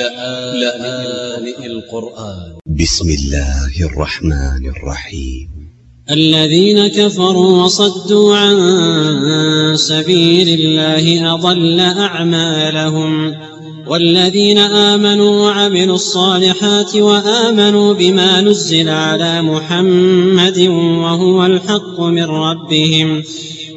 لآن القرآن. ب س م الله الرحمن الرحيم. الذين كفروا وصدوا عن سبيل الله أضل أعمالهم. والذين آمنوا وعملوا الصالحات وآمنوا بما نزل على محمد وهو الحق من ربهم.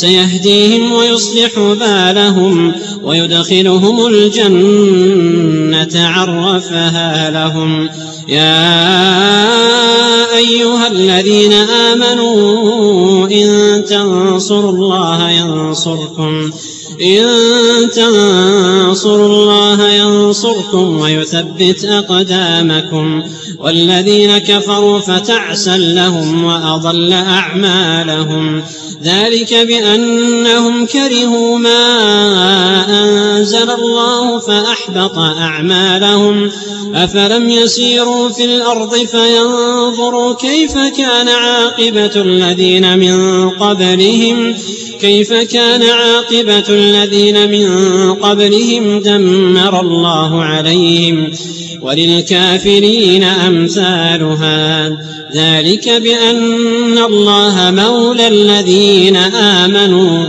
سيهديهم ويصلح بالهم ويدخلهم الجنة عرفها لهم. يا أيها الذين آمنوا إن تنصروا الله ينصركم. إن تنصروا الله ينصركم ويثبت أقدامكم والذين كفروا فتعسا لهم وأضل أعمالهم ذلك بأنهم كرهوا ما أنزل الله فأحبط أعمالهم أفلم يسيروا في الأرض فينظروا كيف كان عاقبة الذين من قبلهم كيف كان عاقبة الذين من قبلهم دمر الله عليهم وللكافرين أمثالها؟ ذلك بأن الله مولى الذين آمنوا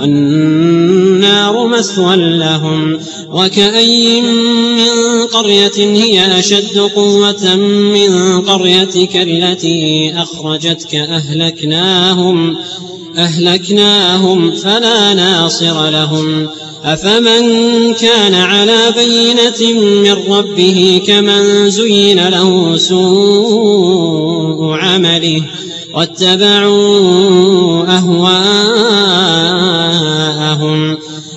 والنار مثوى لهم وكأي من قرية هي أشد قوة من قريتك التي أخرجتك أهلكناهم أهلكناهم فلا ناصر لهم أفمن كان على بينة من ربه كمن زين له سوء عمله واتبعوا أهواءهم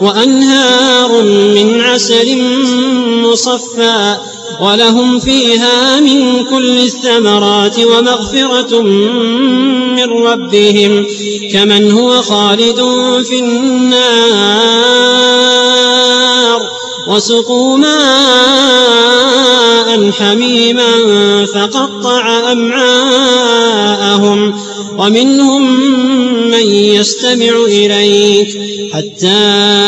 وأنهار من عسل مصفى ولهم فيها من كل الثمرات ومغفرة من ربهم كمن هو خالد في النار وسقوا ماء حميما فقطع أمعاءهم ومنهم من يستمع إليك حتى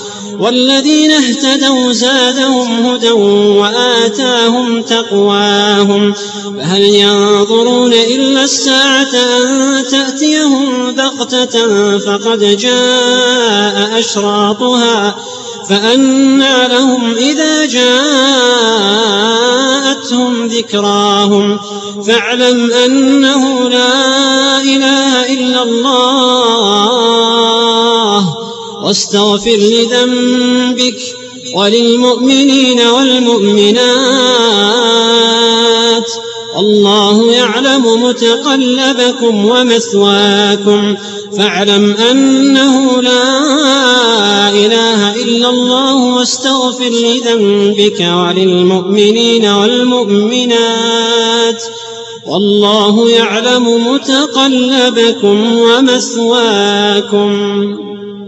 والذين اهتدوا زادهم هدى وآتاهم تقواهم فهل ينظرون إلا الساعة أن تأتيهم بغتة فقد جاء أشراطها فأنى لهم إذا جاءتهم ذكراهم فاعلم أنه لا إله إلا الله واستغفر لذنبك وللمؤمنين والمؤمنات. الله يعلم متقلبكم ومثواكم. فاعلم أنه لا إله إلا الله واستغفر لذنبك وللمؤمنين والمؤمنات. والله يعلم متقلبكم ومثواكم.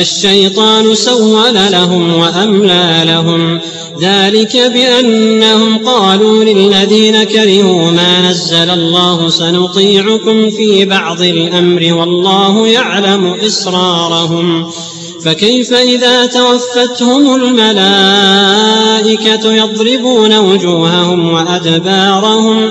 الشيطان سول لهم وأملى لهم. ذلك بأنهم قالوا للذين كرهوا ما نزل الله سنطيعكم في بعض الأمر والله يعلم إسرارهم. فكيف إذا توفتهم الملائكة يضربون وجوههم وأدبارهم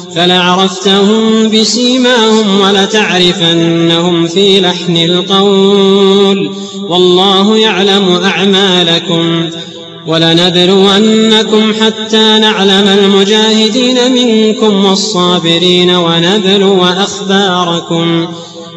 فلعرفتهم بسيماهم ولتعرفنهم في لحن القول والله يعلم أعمالكم ولنبلونكم حتى نعلم المجاهدين منكم والصابرين ونبلو أخباركم